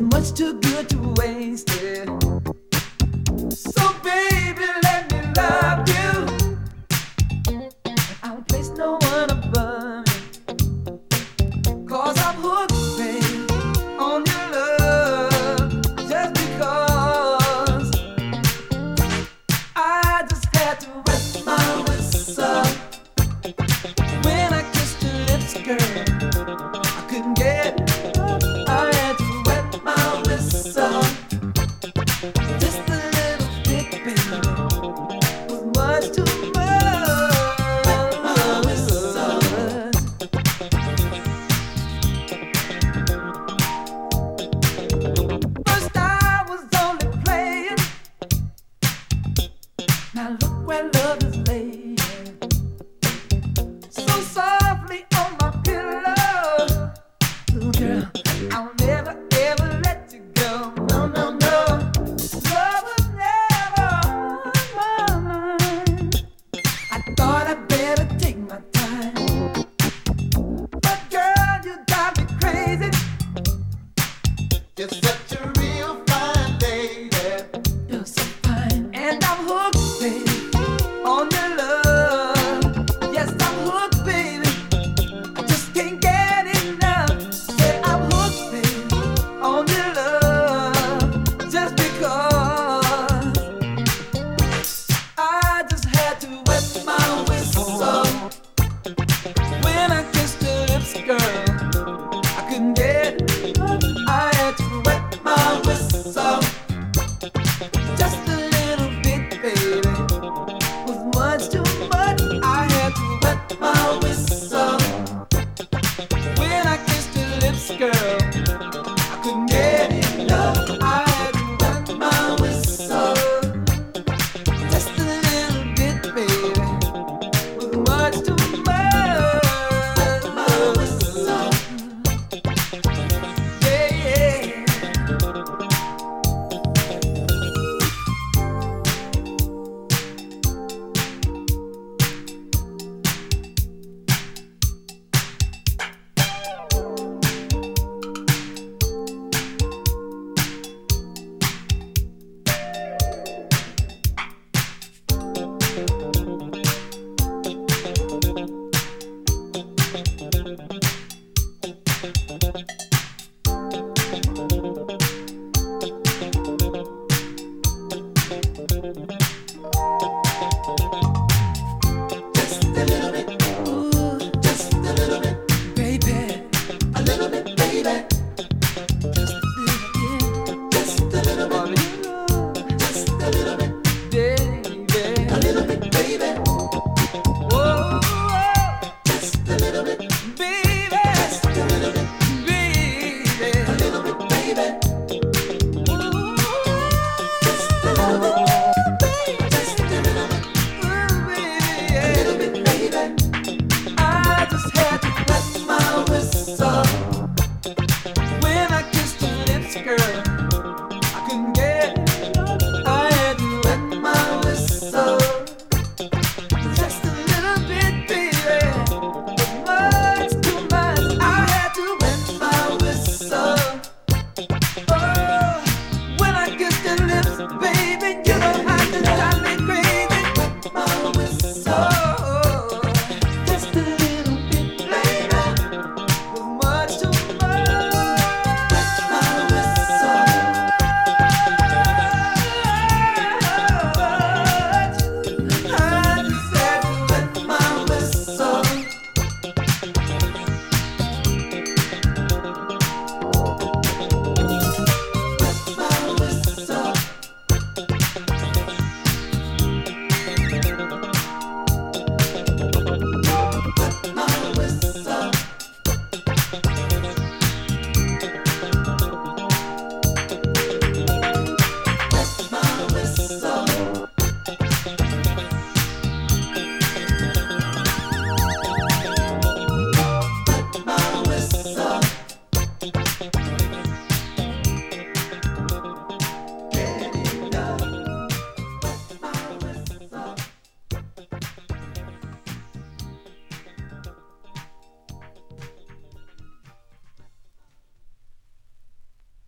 much too good to waste it. Now look where love is laid.